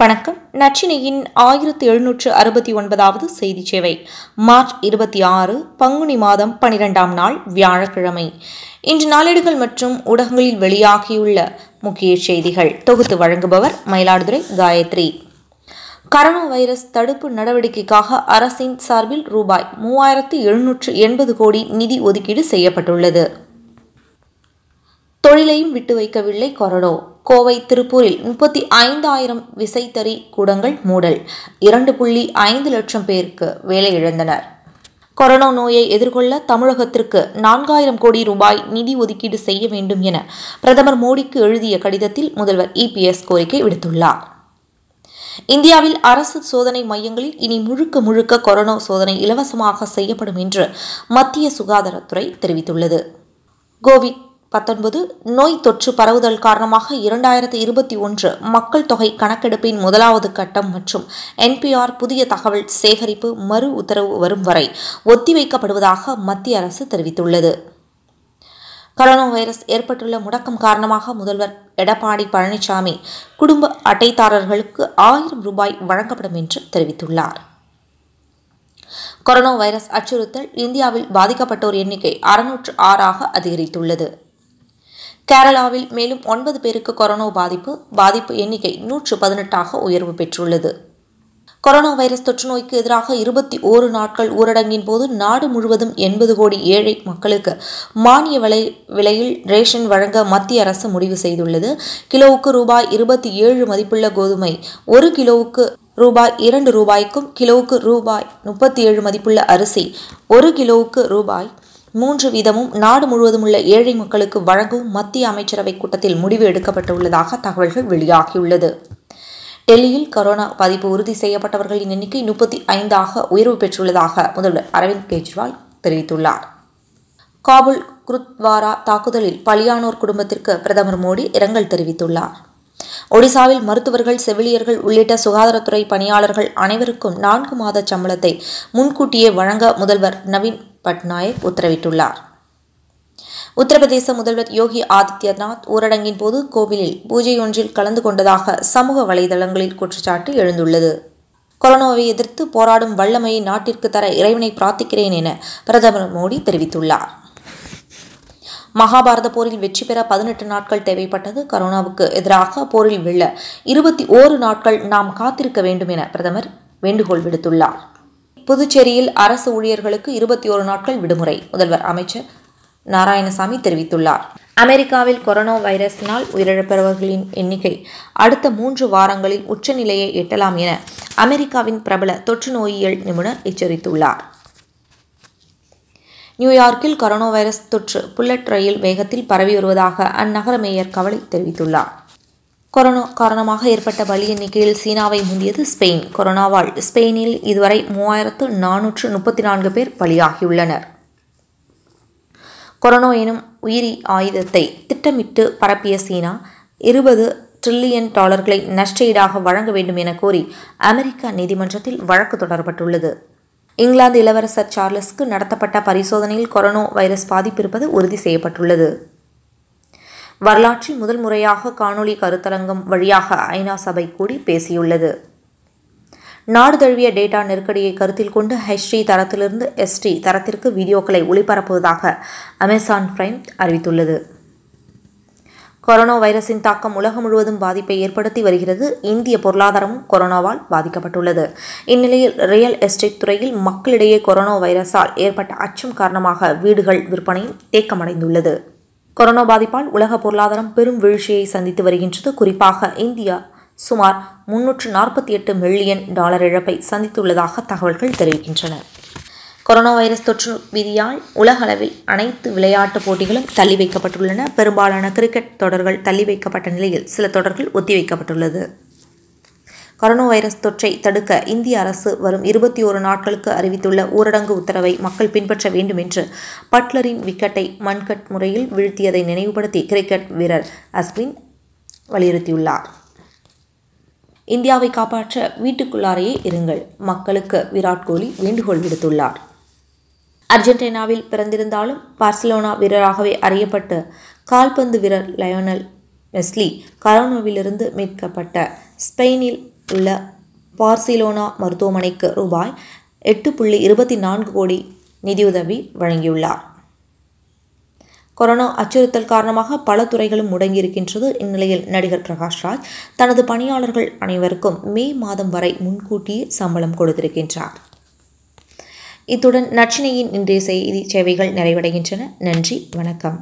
வணக்கம். நச்சினையின் ஆயிரத்தி எழுநூற்று அறுபத்தி ஒன்பதாவது செய்தி சேவை. மார்ச் இருபத்தி ஆறு பங்குனி மாதம் பனிரெண்டாம் நாள் வியாழக்கிழமை. இன்று நாளேடுகள் மற்றும் ஊடகங்களில் வெளியாகியுள்ள முக்கிய செய்திகள். தொகுத்து வழங்குபவர் மயிலாடுதுறை காயத்ரி. கரோனா வைரஸ் தடுப்பு நடவடிக்கைக்காக அரசின் சார்பில் ரூபாய் மூவாயிரத்து எழுநூற்று எண்பது கோடி நிதி ஒதுக்கீடு செய்யப்பட்டுள்ளது. தொழிலையும் விட்டு வைக்கவில்லை கொரோனா கோவை திருப்பூரில் முப்பத்தி ஐந்தாயிரம் விசைத்தறி கூடங்கள் மூடல். இரண்டு புள்ளி ஐந்து லட்சம் பேருக்கு வேலை இழந்தனர். கொரோனா நோயை எதிர்கொள்ள தமிழகத்திற்கு நான்காயிரம் கோடி ரூபாய் நிதி ஒதுக்கீடு செய்ய வேண்டும் என பிரதமர் மோடிக்கு எழுதிய கடிதத்தில் முதல்வர் இபிஎஸ் கோரிக்கை விடுத்துள்ளார். இந்தியாவில் அரசு சோதனை மையங்களில் இனி முழுக்க முழுக்க கொரோனா சோதனை இலவசமாக செய்யப்படும் என்று மத்திய சுகாதாரத்துறை தெரிவித்துள்ளது. கோவிட் பத்தொன்பது நோய் தொற்று பரவுதல் காரணமாக இரண்டாயிரத்து இருபத்தி ஒன்று மக்கள் தொகை கணக்கெடுப்பின் முதலாவது கட்டம் மற்றும் என்பிஆர் புதிய தகவல் சேகரிப்பு மறு உத்தரவு வரும் வரை ஒத்திவைக்கப்படுவதாக மத்திய அரசு தெரிவித்துள்ளது. கரோனா வைரஸ் ஏற்பட்டுள்ள முடக்கம் காரணமாக முதல்வர் எடப்பாடி பழனிசாமி குடும்ப அட்டைதாரர்களுக்கு ஆயிரம் ரூபாய் வழங்கப்படும் என்று தெரிவித்துள்ளார். கொரோனா வைரஸ் அச்சுறுத்தல் இந்தியாவில் பாதிக்கப்பட்டோர் எண்ணிக்கை அறுநூற்று ஆறாக அதிகரித்துள்ளது. கேரளாவில் மேலும் ஒன்பது பேருக்கு கொரோனா பாதிப்பு பாதிப்பு எண்ணிக்கை நூற்று பதினெட்டாக உயர்வு பெற்றுள்ளது. கொரோனா வைரஸ் தொற்று நோய்க்கு எதிராக இருபத்தி ஓரு நாட்கள் ஊரடங்கின் போது நாடு முழுவதும் எண்பது கோடி ஏழை மக்களுக்கு மானிய விலை விலையில் ரேஷன் வழங்க மத்திய அரசு முடிவு செய்துள்ளது. கிலோவுக்கு ரூபாய் இருபத்தி ஏழு மதிப்புள்ள கோதுமை ஒரு கிலோவுக்கு ரூபாய் இரண்டு ரூபாய்க்கும் கிலோவுக்கு ரூபாய் முப்பத்தி ஏழு மதிப்புள்ள அரிசி ஒரு கிலோவுக்கு ரூபாய் மூன்று வீதமும் நாடு முழுவதும் உள்ள ஏழை மக்களுக்கு வழங்கவும் மத்திய அமைச்சரவை கூட்டத்தில் முடிவு எடுக்கப்பட்டுள்ளதாக தகவல்கள் வெளியாகியுள்ளது. டெல்லியில் கொரோனா பாதிப்பு உறுதி செய்யப்பட்டவர்களின் எண்ணிக்கை முப்பத்தி ஐந்தாக உயர்வு பெற்றுள்ளதாக முதல்வர் அரவிந்த் கெஜ்ரிவால் தெரிவித்துள்ளார். காபுல் குருத்வாரா தாக்குதலில் பலியானோர் குடும்பத்திற்கு பிரதமர் மோடி இரங்கல் தெரிவித்துள்ளார். ஒடிசாவில் மருத்துவர்கள் செவிலியர்கள் உள்ளிட்ட சுகாதாரத்துறை பணியாளர்கள் அனைவருக்கும் நான்கு மாத சம்பளத்தை முன்கூட்டியே வழங்க முதல்வர் நவீன் பட்நாயக் உத்தரவிட்டுள்ளார். உத்தரப்பிரதேச முதல்வர் யோகி ஆதித்யநாத் ஊரடங்கின் போது கோவிலில் பூஜை ஒன்றில் கலந்து கொண்டதாக சமூக வலைதளங்களில் குற்றச்சாட்டு எழுந்துள்ளது. கொரோனாவை எதிர்த்து போராடும் வல்லமையை நாட்டிற்கு தர இறைவனை பிரார்த்திக்கிறேன் என பிரதமர் மோடி தெரிவித்துள்ளார். மகாபாரத போரில் வெற்றி பெற பதினெட்டு நாட்கள் தேவைப்பட்டது கரோனாவுக்கு எதிராக போரில் வெல்ல இருபத்தி ஓரு நாட்கள் நாம் காத்திருக்க வேண்டும் என பிரதமர் வேண்டுகோள் விடுத்துள்ளார். புதுச்சேரியில் அரசு ஊழியர்களுக்கு இருபத்தி ஓரு நாட்கள் விடுமுறை முதல்வர் அமைச்சர் நாராயணசாமி தெரிவித்துள்ளார். அமெரிக்காவில் கொரோனா வைரஸினால் உயிரிழப்பவர்களின் எண்ணிக்கை அடுத்த மூன்று வாரங்களில் உச்சநிலையை எட்டலாம் என அமெரிக்காவின் பிரபல தொற்று நோயியல் நிபுணர் எச்சரித்துள்ளார். நியூயார்க்கில் கொரோனா வைரஸ் தொற்று புல்லட் ரயில் வேகத்தில் பரவி வருவதாக அந்நகர மேயர் கவலை தெரிவித்துள்ளார். கொரோனா காரணமாக ஏற்பட்ட பலி எண்ணிக்கையில் சீனாவை முந்தியது ஸ்பெயின். கொரோனாவால் ஸ்பெயினில் இதுவரை மூவாயிரத்து நானூற்று முப்பத்தி நான்கு பேர் பலியாகியுள்ளனர். கொரோனா எனும் உயிரி ஆயுதத்தை திட்டமிட்டு பரப்பிய சீனா இருபது ட்ரில்லியன் டாலர்களை நஷ்டஈடாக வழங்க வேண்டும் என கோரி அமெரிக்க நீதிமன்றத்தில் வழக்கு தொடரப்பட்டுள்ளது. இங்கிலாந்து இளவரசர் சார்லஸ்க்கு நடத்தப்பட்ட பரிசோதனையில் கொரோனா வைரஸ் பாதிப்பு இருப்பது உறுதி செய்யப்பட்டுள்ளது. வரலாற்றில் முதல் முறையாக காணொலி கருத்தரங்கம் வழியாக ஐநா சபை கூடி பேசியுள்ளது. நாடு தழுவிய டேட்டா நெருக்கடியை கருத்தில் கொண்டு ஹெச்டி தரத்திலிருந்து எஸ்டி தரத்திற்கு வீடியோக்களை ஒளிபரப்புவதாக அமேசான் பிரைம் அறிவித்துள்ளது. கொரோனா வைரஸின் தாக்கம் உலகம் முழுவதும் பாதிப்பை ஏற்படுத்தி வருகிறது. இந்திய பொருளாதாரமும் கொரோனாவால் பாதிக்கப்பட்டுள்ளது. இந்நிலையில் ரியல் எஸ்டேட் துறையில் மக்களிடையே கொரோனா வைரஸால் ஏற்பட்ட அச்சம் காரணமாக வீடுகள் விற்பனையும் தேக்கமடைந்துள்ளது. கொரோனா பாதிப்பால் உலக பொருளாதாரம் பெரும் வீழ்ச்சியை சந்தித்து வருகின்றது. குறிப்பாக இந்தியா சுமார் முன்னூற்று நாற்பத்தி எட்டு மில்லியன் டாலர் இழப்பை சந்தித்துள்ளதாக தகவல்கள் தெரிவிக்கின்றன. கொரோனா வைரஸ் தொற்று விதியால் உலகளவில் அனைத்து விளையாட்டுப் போட்டிகளும் தள்ளி வைக்கப்பட்டுள்ளன. பெரும்பாலான கிரிக்கெட் தொடர்கள் தள்ளி வைக்கப்பட்ட நிலையில் சில தொடர்கள் ஒத்திவைக்கப்பட்டுள்ளது. கொரோனா வைரஸ் தொற்றை தடுக்க இந்திய அரசு வரும் இருபத்தி ஓரு நாட்களுக்கு அறிவித்துள்ள ஊரடங்கு உத்தரவை மக்கள் பின்பற்ற வேண்டும் என்று பட்லரின் விக்கெட்டை மண்கட் முறையில் வீழ்த்தியதை நினைவுபடுத்தி கிரிக்கெட் வீரர் அஸ்வின் வலியுறுத்தியுள்ளார். இந்தியாவை காப்பாற்ற வீட்டுக்குள்ளாரையே இருங்கள். மக்களுக்கு விராட் கோலி வேண்டுகோள் விடுத்துள்ளார். அர்ஜென்டினாவில் பிறந்திருந்தாலும் பார்சிலோனா வீரராகவே அறியப்பட்டு கால்பந்து வீரர் லயோனல் மெஸ்லி கரோனாவிலிருந்து மீட்கப்பட்ட ஸ்பெயினில் உள்ள பார்சிலோனா மருத்துவமனைக்கு ரூபாய் எட்டு புள்ளி இருபத்தி நான்கு கோடி நிதியுதவி வழங்கியுள்ளார். கொரோனா அச்சுறுத்தல் காரணமாக பல துறைகளும் முடங்கியிருக்கின்றது இந்நிலையில் நடிகர் பிரகாஷ்ராஜ் தனது பணியாளர்கள் அனைவருக்கும் மே மாதம் வரை முன்கூட்டியே சம்பளம் கொடுத்திருக்கின்றார். இத்துடன் நச்சினையின் இன்றைய செய்தி சேவைகள் நிறைவடைகின்றன. நன்றி வணக்கம்.